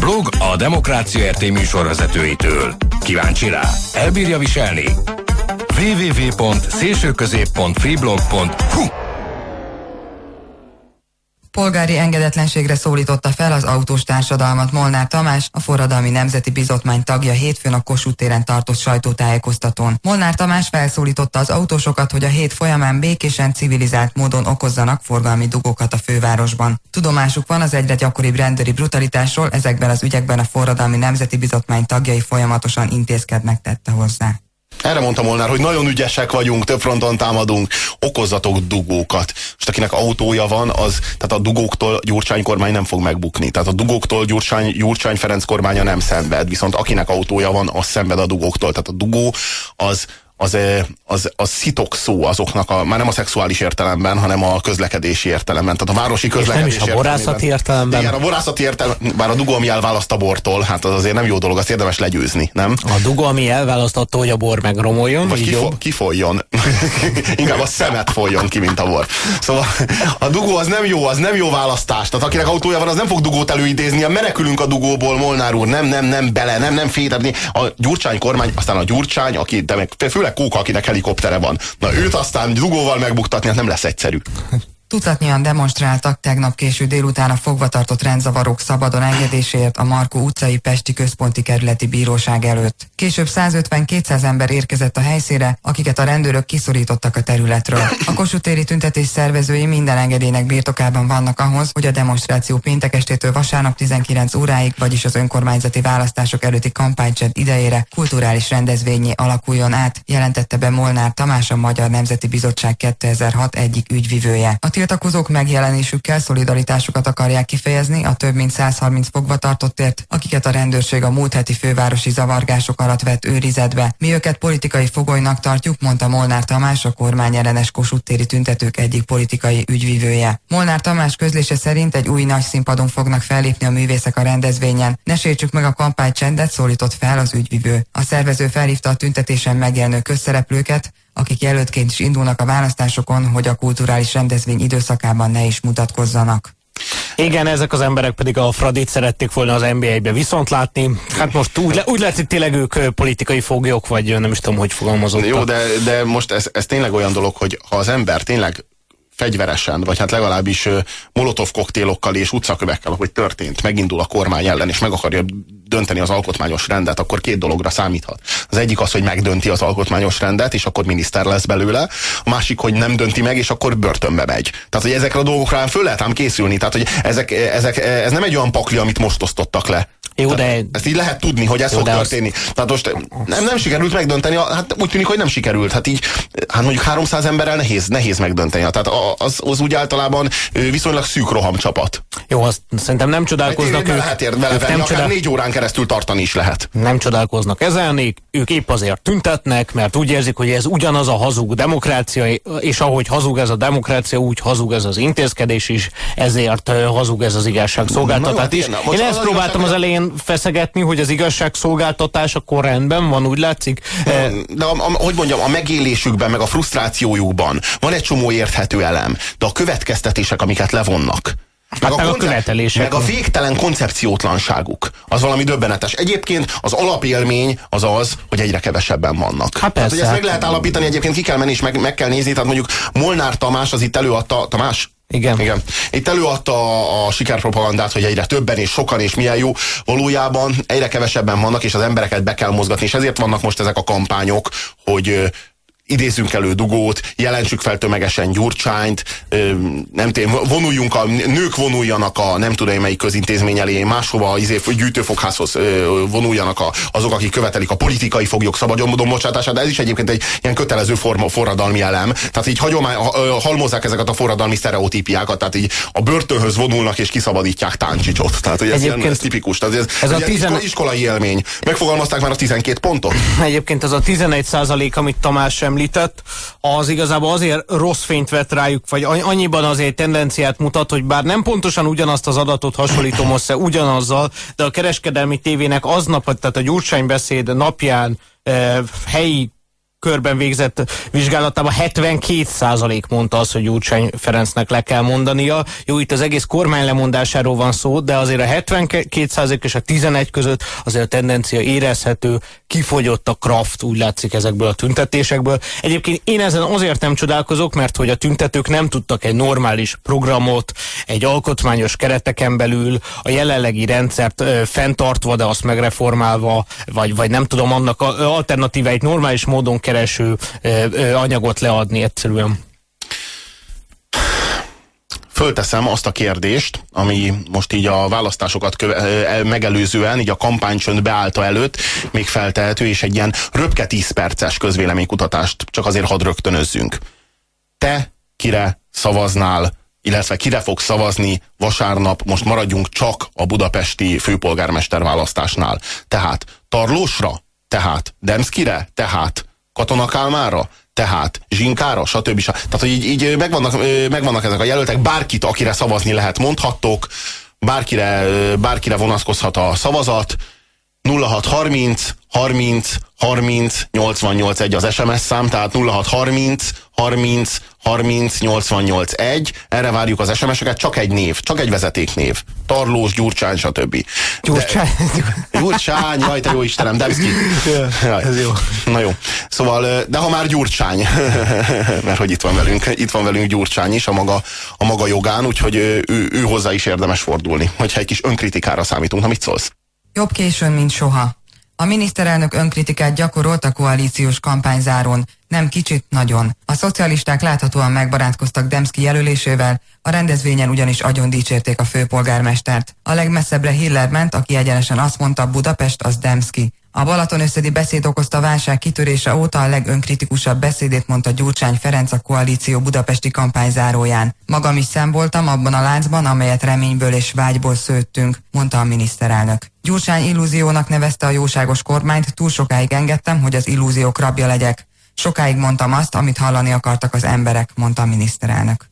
Blog a Demokrácia RT műsorvezetőitől. Kíváncsi rá? Elbírja viselni? www.szélsőközép.freeblog.hu Polgári engedetlenségre szólította fel az autós társadalmat Molnár Tamás, a Forradalmi Nemzeti Bizotmány tagja hétfőn a Kossuth téren tartott sajtótájékoztatón. Molnár Tamás felszólította az autósokat, hogy a hét folyamán békésen civilizált módon okozzanak forgalmi dugókat a fővárosban. Tudomásuk van az egyre gyakoribb rendőri brutalitásról, ezekben az ügyekben a Forradalmi Nemzeti Bizotmány tagjai folyamatosan intézkednek, tette hozzá. Erre mondta Molnár, hogy nagyon ügyesek vagyunk, több fronton támadunk, okozzatok dugókat. Most akinek autója van, az, tehát a dugóktól Gyurcsány kormány nem fog megbukni. Tehát a dugóktól Gyurcsány, Gyurcsány Ferenc kormánya nem szenved, viszont akinek autója van, az szenved a dugóktól. Tehát a dugó az az, eh, az, az szitok szó azoknak, a, már nem a szexuális értelemben, hanem a közlekedési értelemben. Tehát a városi nem közlekedési is a borászati értelemben. Igen, a borászati értelemben, bár a dugó, ami elválaszt a bortól, hát az azért nem jó dolog, azt érdemes legyőzni, nem? A dugó, ami elválasztotta, hogy a bor megromoljon, Vagy kifo- jobb. kifoljon. Inkább a szemet folyjon ki, mint a bor. Szóval a dugó az nem jó, az nem jó választás. Tehát akinek autója van, az nem fog dugót előidézni. Menekülünk a dugóból, Molnár úr, nem, nem, nem bele, nem, nem fétebni. A Gyurcsány kormány, aztán a Gyurcsány, aki, de meg főleg Kóka, akinek helikoptere van. Na őt aztán dugóval megbuktatni, hát nem lesz egyszerű. Tucatnyian demonstráltak tegnap késő délután a fogvatartott rendzavarok szabadon engedéséért a Markó utcai Pesti Központi Kerületi Bíróság előtt. Később 150-200 ember érkezett a helyszínre, akiket a rendőrök kiszorítottak a területről. A Kossuth téri tüntetés szervezői minden engedélynek birtokában vannak ahhoz, hogy a demonstráció péntek estétől vasárnap 19 óráig, vagyis az önkormányzati választások előtti kampánycsend idejére kulturális rendezvényé alakuljon át, jelentette be Molnár Tamás, a Magyar Nemzeti Bizottság 2006 egyik ügyvivője. A tiltakozók megjelenésükkel szolidaritásukat akarják kifejezni a több mint 130 fogvatartottért, akiket a rendőrség a múlt heti fővárosi zavargások alatt vett őrizetbe. Mi őket politikai fogolynak tartjuk, mondta Molnár Tamás, a kormányellenes Kossuth téri tüntetők egyik politikai ügyvivője. Molnár Tamás közlése szerint egy új nagy színpadon fognak fellépni a művészek a rendezvényen. Ne sértsük meg a kampány csendet, szólított fel az ügyvivő. A szervező felhívta a tüntetésen megjelenő közszereplőket, akik jelöltként is indulnak a választásokon, hogy a kulturális rendezvény időszakában ne is mutatkozzanak. Igen, ezek az emberek pedig a Fradit szerették volna az NBA-be viszont látni. Hát most úgy, le, úgy látszik, tényleg ők politikai foglyok, vagy nem is tudom, hogy fogalmazott. Jó, de, de most ez, ez tényleg olyan dolog, hogy ha az ember tényleg fegyveresen, vagy hát legalábbis molotov koktélokkal és utcakövekkel, hogy történt, megindul a kormány ellen, és meg akarja dönteni az alkotmányos rendet, akkor két dologra számíthat. Az egyik az, hogy megdönti az alkotmányos rendet, és akkor miniszter lesz belőle, a másik, hogy nem dönti meg, és akkor börtönbe megy. Tehát, hogy ezekre a dolgokra föl lehet ám készülni. Tehát, hogy ezek, ezek, ez nem egy olyan pakli, amit most osztottak le. Jó, de... Ezt így lehet tudni, hogy ez jó, fog történni. Az... Tehát most nem, nem sikerült megdönteni, hát úgy tűnik, hogy nem sikerült. Hát így, hát mondjuk 300 emberrel nehéz, nehéz megdönteni. Tehát az, az úgy általában viszonylag szűk roham csapat. Jó, azt szerintem nem csodálkoznak ők. Lehet ér, vele ők nem csodál... négy órán keresztül tartani is lehet. Nem csodálkoznak ezen, ők épp azért tüntetnek, mert úgy érzik, hogy ez ugyanaz a hazug demokrácia, és ahogy hazug ez a demokrácia, úgy hazug ez az intézkedés is, ezért hazug ez az igazságszolgáltatás is. Én ezt próbáltam az elején feszegetni, hogy az igazságszolgáltatás akkor rendben van, úgy látszik? De, de a, a, hogy mondjam, a megélésükben, meg a frusztrációjukban van egy csomó érthető elem, de a következtetések, amiket levonnak, meg, hát a, a követelések. Meg a végtelen koncepciótlanságuk. Az valami döbbenetes. Egyébként az alapélmény az az, hogy egyre kevesebben vannak. Hát persze. Tehát, hogy ezt meg lehet állapítani, egyébként ki kell menni és meg, meg kell nézni. Tehát mondjuk Molnár Tamás az itt előadta, Tamás? Igen. Igen. Itt előadta a, a sikerpropagandát, hogy egyre többen és sokan és milyen jó. Valójában egyre kevesebben vannak, és az embereket be kell mozgatni, és ezért vannak most ezek a kampányok, hogy idézünk elő dugót, jelentsük fel tömegesen Gyurcsányt, nem tudom, vonuljunk a, nők vonuljanak a nem tudom melyik közintézmény elé, máshova izé, gyűjtőfogházhoz vonuljanak a, azok, akik követelik a politikai foglyok szabadon bocsátását, de ez is egyébként egy ilyen kötelező forma, forradalmi elem. Tehát így hagyomány, halmozzák ezeket a forradalmi sztereotípiákat, tehát így a börtönhöz vonulnak és kiszabadítják Táncsicsot. Tehát hogy ez, ilyen, ez tipikus. Tehát ez, ez, ez a tizen... iskolai élmény. Megfogalmazták már a 12 pontot? Egyébként az a 11 százalék, amit Tamás említ, említett, az igazából azért rossz fényt vett rájuk, vagy annyiban azért tendenciát mutat, hogy bár nem pontosan ugyanazt az adatot hasonlítom össze ugyanazzal, de a kereskedelmi tévének aznap, tehát a Gyurcsány beszéd napján eh, helyi körben végzett vizsgálatában 72% mondta azt, hogy Gyurcsány Ferencnek le kell mondania. Jó, itt az egész kormány lemondásáról van szó, de azért a 72% és a 11 között azért a tendencia érezhető, kifogyott a kraft, úgy látszik ezekből a tüntetésekből. Egyébként én ezen azért nem csodálkozok, mert hogy a tüntetők nem tudtak egy normális programot, egy alkotmányos kereteken belül, a jelenlegi rendszert ö, fenntartva, de azt megreformálva, vagy, vagy nem tudom, annak alternatíváit normális módon kereső anyagot leadni egyszerűen. Fölteszem azt a kérdést, ami most így a választásokat köve, megelőzően, így a kampánycsönd beállta előtt még feltehető, és egy ilyen röpke 10 perces közvéleménykutatást csak azért hadd rögtönözzünk. Te kire szavaznál, illetve kire fog szavazni vasárnap, most maradjunk csak a budapesti főpolgármester választásnál. Tehát Tarlósra? Tehát Demszkire? Tehát Katona Kálmára, tehát Zsinkára, stb. Tehát, hogy így, így megvannak, megvannak ezek a jelöltek, bárkit, akire szavazni lehet, mondhattok, bárkire, bárkire vonatkozhat a szavazat, 0630 30 30 88 1 az SMS szám, tehát 0630 30 30 88 1. Erre várjuk az SMS-eket, csak egy név, csak egy vezetéknév. Tarlós, Gyurcsány, stb. Gyurcsány. De, Gyurcsány, jaj, te jó Istenem, Demszki. Jaj. Ez jó. Na jó. Szóval, de ha már Gyurcsány, mert hogy itt van velünk, itt van velünk Gyurcsány is a maga, a maga jogán, úgyhogy ő, ő, ő hozzá is érdemes fordulni, hogyha egy kis önkritikára számítunk. Na mit szólsz? Jobb későn, mint soha. A miniszterelnök önkritikát gyakorolt a koalíciós kampányzáron, nem kicsit, nagyon. A szocialisták láthatóan megbarátkoztak Demszki jelölésével, a rendezvényen ugyanis agyon dicsérték a főpolgármestert. A legmesszebbre Hiller ment, aki egyenesen azt mondta, Budapest az Demszki. A Balaton összedi beszéd okozta a válság kitörése óta a legönkritikusabb beszédét mondta Gyurcsány Ferenc a koalíció budapesti kampányzáróján. Magam is szem voltam abban a láncban, amelyet reményből és vágyból szőttünk, mondta a miniszterelnök. Gyurcsány illúziónak nevezte a jóságos kormányt, túl sokáig engedtem, hogy az illúziók rabja legyek. Sokáig mondtam azt, amit hallani akartak az emberek, mondta a miniszterelnök.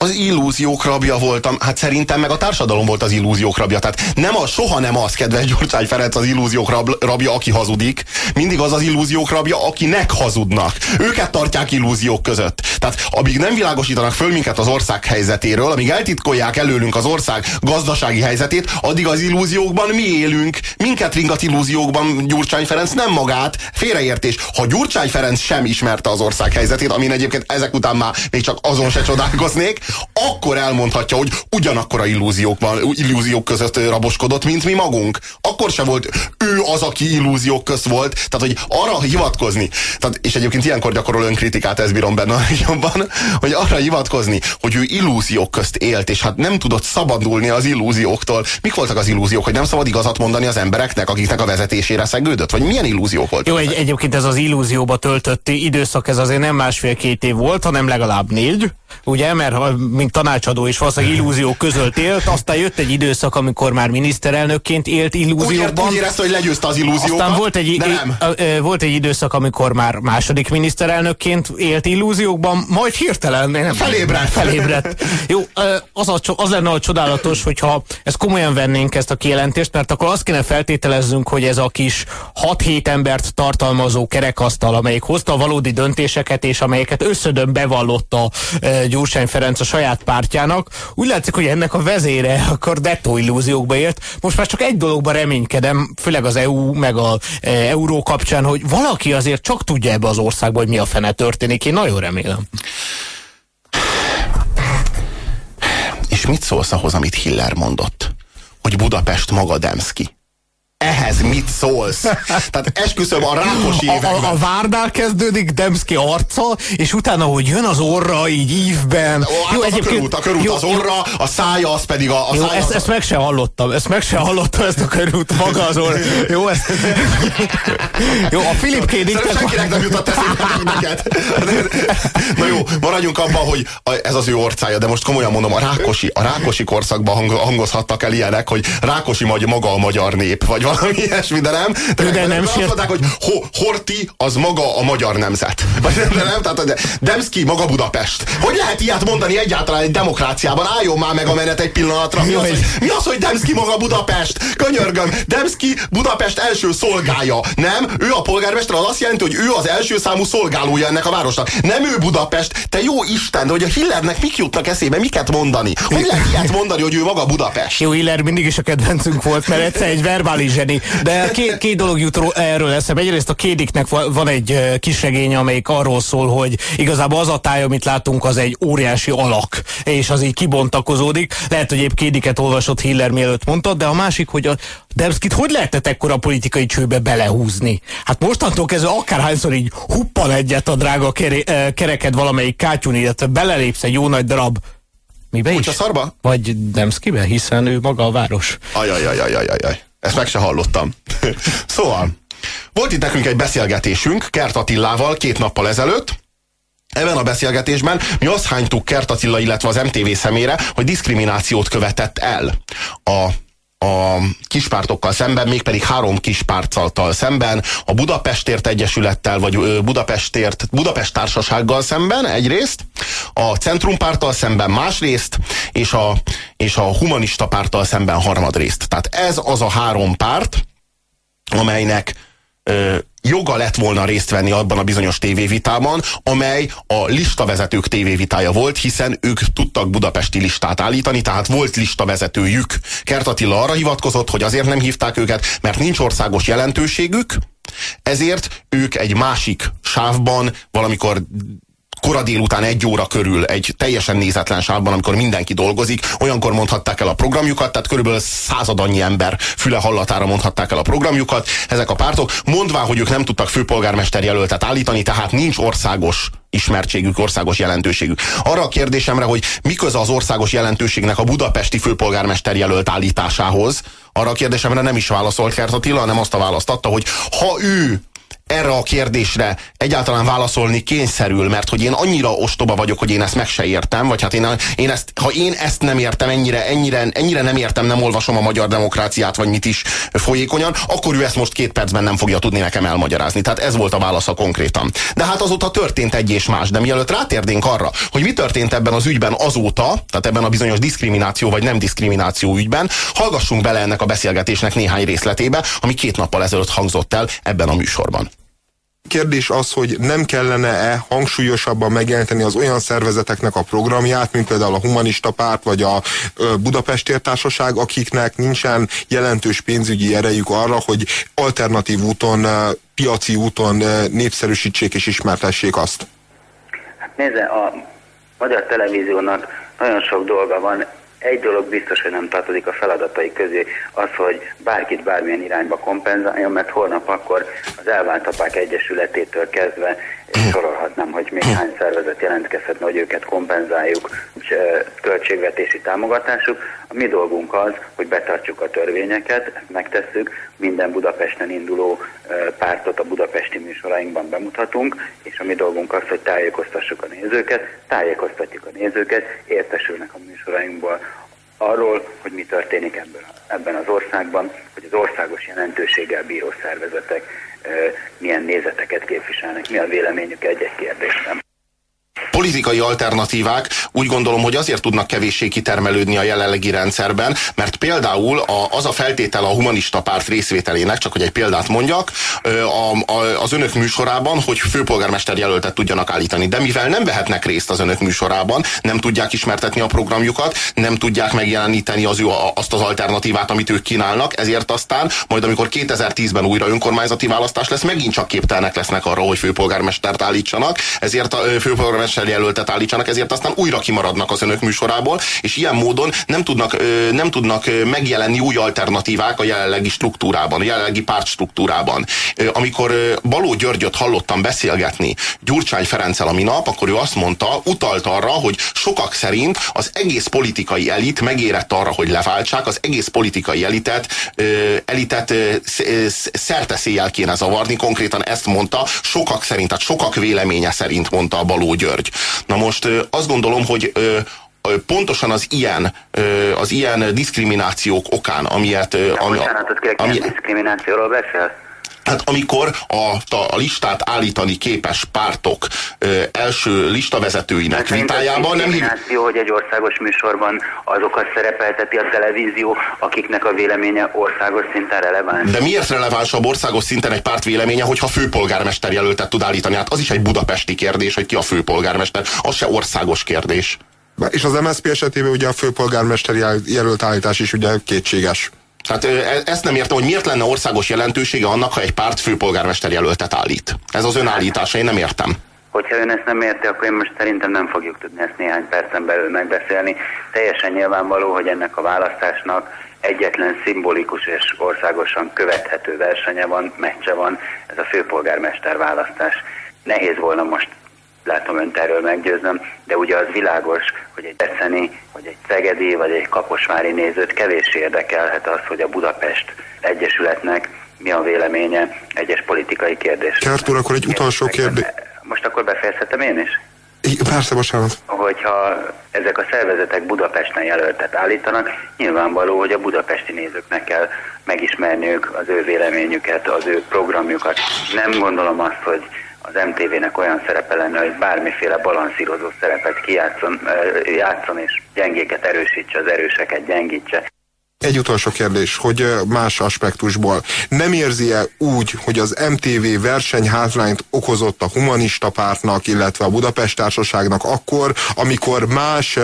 Az illúziók rabja voltam. Hát szerintem meg a társadalom volt az illúziók rabja. Tehát nem a, soha nem az, kedves Gyurcsány Ferenc, az illúziók rab, rabja, aki hazudik. Mindig az az illúziók rabja, akinek hazudnak. Őket tartják illúziók között. Tehát amíg nem világosítanak föl minket az ország helyzetéről, amíg eltitkolják előlünk az ország gazdasági helyzetét, addig az illúziókban mi élünk. Minket ringat illúziókban Gyurcsány Ferenc, nem magát. Félreértés. Ha Gyurcsány Ferenc sem ismerte az ország helyzetét, amin egyébként ezek után már még csak azon se csodálkoznék, akkor elmondhatja, hogy ugyanakkor a illúziókban, illúziók között raboskodott, mint mi magunk. Akkor se volt ő az, aki illúziók közt volt. Tehát, hogy arra hivatkozni, tehát, és egyébként ilyenkor gyakorol önkritikát, ez bírom benne jobban, hogy arra hivatkozni, hogy ő illúziók közt élt, és hát nem tudott szabadulni az illúzióktól. Mik voltak az illúziók, hogy nem szabad igazat mondani az embereknek, akiknek a vezetésére szegődött? Vagy milyen illúziók voltak? Jó, egy, egyébként ez az illúzióba töltött időszak, ez azért nem másfél-két év volt, hanem legalább négy ugye, mert mint tanácsadó is valószínűleg illúziók között élt, aztán jött egy időszak, amikor már miniszterelnökként élt illúziókban. Úgy, úgy érezte, hogy legyőzte az illúziókat, Aztán volt egy, nem. volt egy időszak, amikor már második miniszterelnökként élt illúziókban, majd hirtelen nem felébredt. felébredt. Jó, az, a, az lenne a csodálatos, hogyha ezt komolyan vennénk ezt a kijelentést, mert akkor azt kéne feltételezzünk, hogy ez a kis 6-7 embert tartalmazó kerekasztal, amelyik hozta a valódi döntéseket, és amelyeket összödön bevallotta Gyurcsány Ferenc a saját pártjának. Úgy látszik, hogy ennek a vezére akkor dettó illúziókba élt. Most már csak egy dologban reménykedem, főleg az EU meg a e, euró kapcsán, hogy valaki azért csak tudja ebbe az országba, hogy mi a fene történik. Én nagyon remélem. És mit szólsz ahhoz, amit Hiller mondott? Hogy Budapest maga Demszki ehhez mit szólsz? Tehát esküszöm a rákos években. A, a, a várdál kezdődik Demszki arca, és utána, hogy jön az orra így ívben. Ó, hát jó, az a körút, a körút jó, az orra, a szája az pedig a, a jó, szája ezt, az... ezt meg se hallottam, ezt meg se hallottam, ezt a körút, maga az orra. Jó, ezt... jó, a Filip Kédik... Senkinek nem jutott eszébe neked. Na jó, maradjunk abban, hogy ez az ő orcája, de most komolyan mondom, a Rákosi, a Rákosi korszakban hangozhattak el ilyenek, hogy Rákosi maga a magyar nép, vagy valami ilyesmi, de nem. De, de nem azt mondták, hogy ho, Horti az maga a magyar nemzet. Vagy nem, de nem, tehát Demszki maga Budapest. Hogy lehet ilyet mondani egyáltalán egy demokráciában? Álljon már meg a menet egy pillanatra. Mi az, hogy, mi az, hogy Demszki maga Budapest? Könyörgöm, Demszki Budapest első szolgája. Nem, ő a polgármester, az azt jelenti, hogy ő az első számú szolgálója ennek a városnak. Nem ő Budapest. Te jó Isten, de hogy a Hillernek mik jutnak eszébe, miket mondani? Hogy lehet ilyet mondani, hogy ő maga Budapest? Jó, Hiller mindig is a kedvencünk volt, mert egyszer egy verbális zseni. De két, két dolog jut erről eszembe. Egyrészt a Kédiknek van egy kis regény, amelyik arról szól, hogy igazából az a táj, amit látunk, az egy óriási alak, és az így kibontakozódik. Lehet, hogy épp Kédiket olvasott Hiller mielőtt mondtad, de a másik, hogy a Demszkit hogy lehetett ekkora politikai csőbe belehúzni? Hát mostantól kezdve akárhányszor így huppan egyet a drága kereked valamelyik kátyún, illetve belelépsz egy jó nagy darab Mibe is? a szarba? Vagy Demszkibe, hiszen ő maga a város. Ajajajajajajaj. Ezt meg se hallottam. szóval, volt itt nekünk egy beszélgetésünk Kert Attilával két nappal ezelőtt, Ebben a beszélgetésben mi azt hánytuk Kert Attila, illetve az MTV szemére, hogy diszkriminációt követett el a a kispártokkal szemben, mégpedig három kispárcaltal szemben, a Budapestért Egyesülettel, vagy Budapestért, Budapest Társasággal szemben egyrészt, a Centrumpárttal szemben másrészt, és a, és a Humanista Párttal szemben harmadrészt. Tehát ez az a három párt, amelynek ö, joga lett volna részt venni abban a bizonyos tévévitában, amely a listavezetők tévévitája volt, hiszen ők tudtak budapesti listát állítani, tehát volt listavezetőjük. Kert Attila arra hivatkozott, hogy azért nem hívták őket, mert nincs országos jelentőségük, ezért ők egy másik sávban valamikor kora délután egy óra körül egy teljesen nézetlen sávban, amikor mindenki dolgozik, olyankor mondhatták el a programjukat, tehát körülbelül század annyi ember füle hallatára mondhatták el a programjukat, ezek a pártok, mondván, hogy ők nem tudtak főpolgármester jelöltet állítani, tehát nincs országos ismertségük, országos jelentőségük. Arra a kérdésemre, hogy miköz az országos jelentőségnek a budapesti főpolgármester jelölt állításához, arra a kérdésemre nem is válaszolt Kert Attila, hanem azt a választ adta, hogy ha ő erre a kérdésre egyáltalán válaszolni kényszerül, mert hogy én annyira ostoba vagyok, hogy én ezt meg se értem, vagy hát én, én ezt, ha én ezt nem értem, ennyire, ennyire, ennyire nem értem, nem olvasom a magyar demokráciát, vagy mit is folyékonyan, akkor ő ezt most két percben nem fogja tudni nekem elmagyarázni. Tehát ez volt a válasza konkrétan. De hát azóta történt egy és más. De mielőtt rátérnénk arra, hogy mi történt ebben az ügyben azóta, tehát ebben a bizonyos diszkrimináció vagy nem diszkrimináció ügyben, hallgassunk bele ennek a beszélgetésnek néhány részletébe, ami két nappal ezelőtt hangzott el ebben a műsorban kérdés az, hogy nem kellene-e hangsúlyosabban megjeleníteni az olyan szervezeteknek a programját, mint például a Humanista Párt, vagy a Budapest Társaság, akiknek nincsen jelentős pénzügyi erejük arra, hogy alternatív úton, piaci úton népszerűsítsék és ismertessék azt. Nézze, a magyar televíziónak nagyon sok dolga van, egy dolog biztos, hogy nem tartozik a feladatai közé, az, hogy bárkit bármilyen irányba kompenzáljon, mert holnap akkor az Elvált Apák Egyesületétől kezdve sorolhatnám, hogy még hány szervezet jelentkezhetne, hogy őket kompenzáljuk költségvetési támogatásuk. A mi dolgunk az, hogy betartjuk a törvényeket, megtesszük, minden Budapesten induló pártot a budapesti műsorainkban bemutatunk, és a mi dolgunk az, hogy tájékoztassuk a nézőket, tájékoztatjuk a nézőket, értesülnek a műsorainkból arról, hogy mi történik ebben, ebben az országban, hogy az országos jelentőséggel bíró szervezetek milyen nézeteket képviselnek, mi a véleményük egy-egy kérdésben politikai alternatívák úgy gondolom, hogy azért tudnak kevéssé kitermelődni a jelenlegi rendszerben, mert például a, az a feltétel a humanista párt részvételének, csak hogy egy példát mondjak, a, a, az önök műsorában, hogy főpolgármester jelöltet tudjanak állítani. De mivel nem vehetnek részt az önök műsorában, nem tudják ismertetni a programjukat, nem tudják megjeleníteni az azt az alternatívát, amit ők kínálnak, ezért aztán majd amikor 2010-ben újra önkormányzati választás lesz, megint csak képtelnek lesznek arra, hogy főpolgármestert állítsanak, ezért a főpolgármester jelöltet állítsanak, ezért aztán újra kimaradnak az önök műsorából, és ilyen módon nem tudnak, nem tudnak megjelenni új alternatívák a jelenlegi struktúrában, a jelenlegi pártstruktúrában. Amikor Baló Györgyöt hallottam beszélgetni Gyurcsány Ferenccel a minap, akkor ő azt mondta, utalt arra, hogy sokak szerint az egész politikai elit megérett arra, hogy leváltsák, az egész politikai elitet, elitet szerteszéjjel kéne zavarni, konkrétan ezt mondta, sokak szerint, tehát sokak véleménye szerint mondta a Baló György. Na most azt gondolom, hogy pontosan az ilyen, az ilyen diszkriminációk okán, amilyet... Ami, bocsánatot kérek, ami, diszkriminációról beszél? Hát amikor a, a listát állítani képes pártok ö, első listavezetőinek hát vitájában nem hív... hogy egy országos műsorban azokat szerepelteti a televízió, akiknek a véleménye országos szinten releváns. De miért relevánsabb országos szinten egy párt véleménye, hogyha főpolgármester jelöltet tud állítani? Hát az is egy budapesti kérdés, hogy ki a főpolgármester. Az se országos kérdés. És az MSZP esetében ugye a főpolgármester jelölt állítás is ugye kétséges. Tehát e, ezt nem értem, hogy miért lenne országos jelentősége annak, ha egy párt főpolgármester jelöltet állít. Ez az ön állítása, én nem értem. Hogyha ön ezt nem érti, akkor én most szerintem nem fogjuk tudni ezt néhány percen belül megbeszélni. Teljesen nyilvánvaló, hogy ennek a választásnak egyetlen szimbolikus és országosan követhető versenye van, meccse van, ez a főpolgármester választás. Nehéz volna most látom önt erről meggyőzöm, de ugye az világos, hogy egy Deceni, vagy egy Szegedi, vagy egy Kaposvári nézőt kevés érdekelhet az, hogy a Budapest Egyesületnek mi a véleménye egyes politikai kérdésről. Kert úr, akkor egy utolsó kérdés. Most akkor befejezhetem én is? Persze, bocsánat. Hogyha ezek a szervezetek Budapesten jelöltet állítanak, nyilvánvaló, hogy a budapesti nézőknek kell megismerniük az ő véleményüket, az ő programjukat. Nem gondolom azt, hogy az MTV-nek olyan szerepe lenne, hogy bármiféle balanszírozó szerepet kijátszon játszon és gyengéket erősítse, az erőseket gyengítse. Egy utolsó kérdés, hogy más aspektusból nem érzi-e úgy, hogy az MTV versenyhátrányt okozott a humanista pártnak, illetve a Budapest társaságnak akkor, amikor más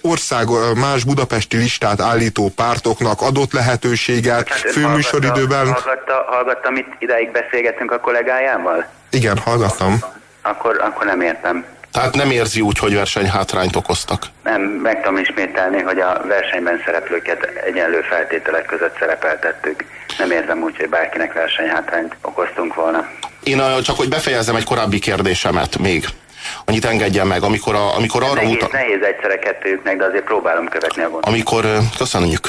ország, más budapesti listát állító pártoknak adott lehetőséget hát főműsoridőben... Hallgatta, hallgatta, hallgatta, amit ideig beszélgettünk a kollégájával? Igen, hallgattam. Akkor, akkor nem értem. Tehát nem érzi úgy, hogy versenyhátrányt okoztak? Nem, meg tudom ismételni, hogy a versenyben szereplőket egyenlő feltételek között szerepeltettük. Nem érzem úgy, hogy bárkinek versenyhátrányt okoztunk volna. Én csak, hogy befejezem egy korábbi kérdésemet még. Annyit engedjen meg, amikor, a, amikor arra nehéz, utal... Nehéz egyszerre kettőjüknek, de azért próbálom követni a gondot. Amikor, köszönjük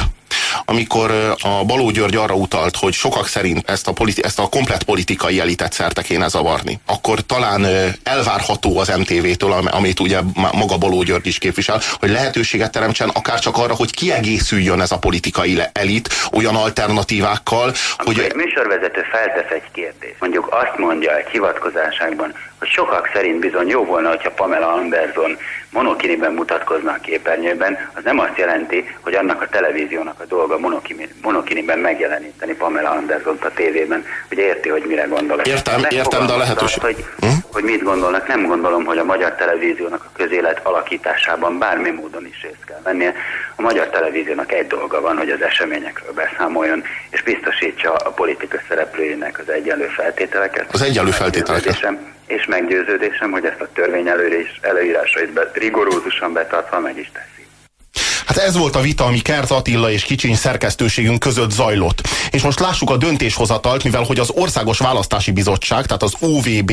amikor a Baló György arra utalt, hogy sokak szerint ezt a, politi- ezt a komplet politikai elitet szerte kéne zavarni, akkor talán elvárható az MTV-től, amit ugye maga Baló György is képvisel, hogy lehetőséget teremtsen akár csak arra, hogy kiegészüljön ez a politikai elit olyan alternatívákkal, Amikor hogy... egy műsorvezető feltesz egy kérdést, mondjuk azt mondja egy hivatkozásában, hogy sokak szerint bizony jó volna, hogyha Pamela Anderson monokiniben mutatkozna a képernyőben, az nem azt jelenti, hogy annak a televíziónak a dolga monokiniben megjeleníteni Pamela Anderson a tévében. Ugye érti, hogy mire gondolok. Értem, értem, de a lehetőség... Azt, hogy, hm? hogy mit gondolnak, nem gondolom, hogy a magyar televíziónak a közélet alakításában bármi módon is részt kell vennie. A magyar televíziónak egy dolga van, hogy az eseményekről beszámoljon, és biztosítsa a politika szereplőinek az egyenlő feltételeket. Az egyenlő feltételeket és meggyőződésem, hogy ezt a törvény előírás, előírásait be, rigorózusan betartva meg is teszi. Hát ez volt a vita, ami Kert Attila és Kicsiny szerkesztőségünk között zajlott. És most lássuk a döntéshozatalt, mivel hogy az Országos Választási Bizottság, tehát az OVB,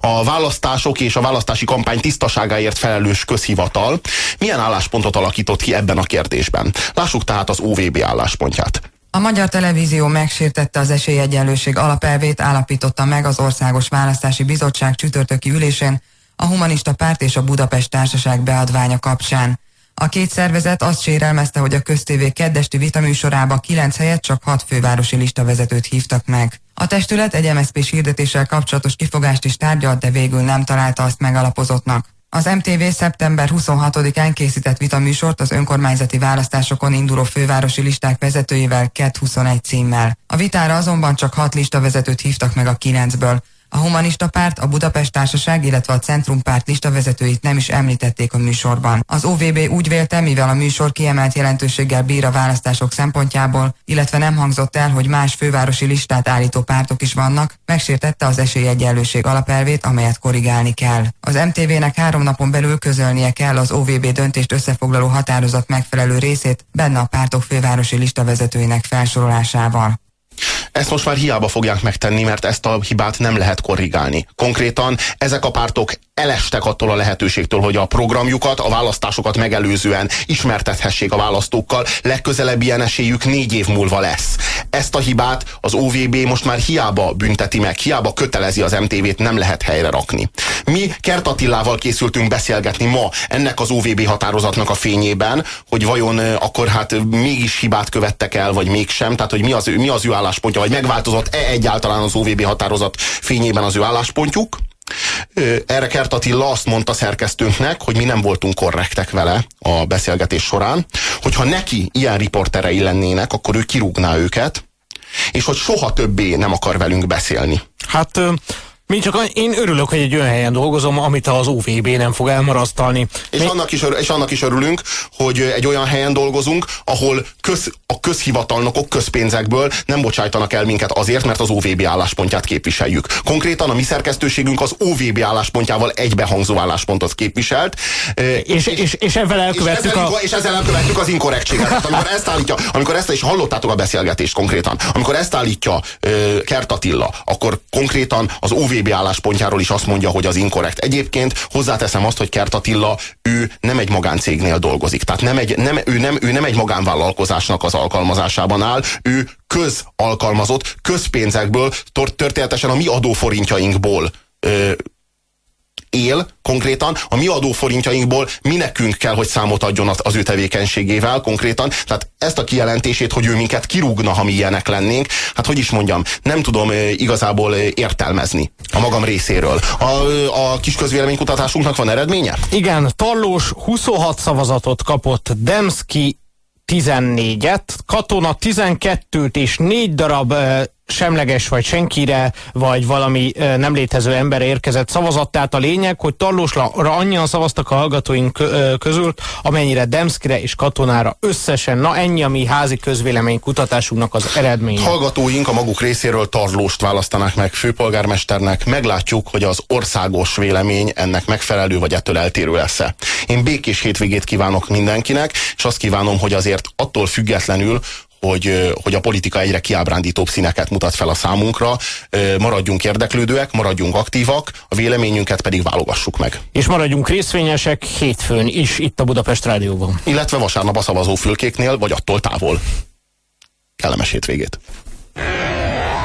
a választások és a választási kampány tisztaságáért felelős közhivatal milyen álláspontot alakított ki ebben a kérdésben. Lássuk tehát az OVB álláspontját. A Magyar Televízió megsértette az esélyegyenlőség alapelvét, állapította meg az Országos Választási Bizottság csütörtöki ülésén a Humanista Párt és a Budapest Társaság beadványa kapcsán. A két szervezet azt sérelmezte, hogy a köztévé keddesti vitaműsorába kilenc helyet csak hat fővárosi listavezetőt hívtak meg. A testület egy MSZP hirdetéssel kapcsolatos kifogást is tárgyalt, de végül nem találta azt megalapozottnak. Az MTV szeptember 26-án készített vitaműsort az önkormányzati választásokon induló fővárosi listák vezetőivel 221 címmel. A vitára azonban csak hat listavezetőt hívtak meg a kilencből. A Humanista Párt, a Budapest Társaság, illetve a Centrum Párt listavezetőit nem is említették a műsorban. Az OVB úgy vélte, mivel a műsor kiemelt jelentőséggel bír a választások szempontjából, illetve nem hangzott el, hogy más fővárosi listát állító pártok is vannak, megsértette az esélyegyenlőség alapelvét, amelyet korrigálni kell. Az MTV-nek három napon belül közölnie kell az OVB döntést összefoglaló határozat megfelelő részét, benne a pártok fővárosi listavezetőinek felsorolásával. Ezt most már hiába fogják megtenni, mert ezt a hibát nem lehet korrigálni. Konkrétan ezek a pártok elestek attól a lehetőségtől, hogy a programjukat, a választásokat megelőzően ismertethessék a választókkal. Legközelebb ilyen esélyük négy év múlva lesz. Ezt a hibát az OVB most már hiába bünteti meg, hiába kötelezi az MTV-t, nem lehet helyre rakni. Mi Kert Attilával készültünk beszélgetni ma ennek az OVB határozatnak a fényében, hogy vajon akkor hát mégis hibát követtek el, vagy mégsem, tehát hogy mi az, mi az ő álláspontja, vagy megváltozott-e egyáltalán az OVB határozat fényében az ő álláspontjuk. Erre Kert Attila azt mondta szerkesztőnknek, hogy mi nem voltunk korrektek vele a beszélgetés során, hogyha neki ilyen riporterei lennének, akkor ő kirúgná őket, és hogy soha többé nem akar velünk beszélni. Hát mi csak én örülök, hogy egy olyan helyen dolgozom, amit az UVB nem fog elmarasztalni. És, Mi... annak is, és annak is örülünk, hogy egy olyan helyen dolgozunk, ahol köz, a közhivatalnokok közpénzekből nem bocsájtanak el minket azért, mert az OVB álláspontját képviseljük. Konkrétan a mi szerkesztőségünk az OVB álláspontjával egybehangzó álláspontot képviselt. És, és, és, és ezzel elkövettük és ezzel, a... És ezzel elkövettük az inkorrektséget. Amikor ezt állítja, amikor ezt is hallottátok a beszélgetést konkrétan, amikor ezt állítja Kert Attila, akkor konkrétan az OVB OVB álláspontjáról is azt mondja, hogy az inkorrekt. Egyébként hozzáteszem azt, hogy Kert Attila, ő nem egy magáncégnél dolgozik. Tehát nem egy, nem, ő, nem, ő nem egy magánvállalkozásnak az alkalmazásában áll, ő közalkalmazott, közpénzekből, történetesen a mi adóforintjainkból él konkrétan, a mi adóforintjainkból mi nekünk kell, hogy számot adjon az, az ő tevékenységével konkrétan. Tehát ezt a kijelentését, hogy ő minket kirúgna, ha mi ilyenek lennénk, hát hogy is mondjam, nem tudom igazából értelmezni a magam részéről. A, a kis közvéleménykutatásunknak van eredménye? Igen, Tarlós 26 szavazatot kapott, Demszki 14-et, Katona 12-t és 4 darab semleges vagy senkire, vagy valami nem létező embere érkezett szavazat. Tehát a lényeg, hogy Tarlósra annyian szavaztak a hallgatóink közül, amennyire Demszkire és Katonára összesen. Na ennyi a mi házi közvélemény kutatásunknak az eredmény. Hallgatóink a maguk részéről Tarlóst választanák meg főpolgármesternek. Meglátjuk, hogy az országos vélemény ennek megfelelő vagy ettől eltérő lesz-e. Én békés hétvégét kívánok mindenkinek, és azt kívánom, hogy azért attól függetlenül, hogy, hogy a politika egyre kiábrándítóbb színeket mutat fel a számunkra. Maradjunk érdeklődőek, maradjunk aktívak, a véleményünket pedig válogassuk meg. És maradjunk részvényesek hétfőn is itt a Budapest Rádióban. Illetve vasárnap a szavazófülkéknél, vagy attól távol. Kellemes hétvégét!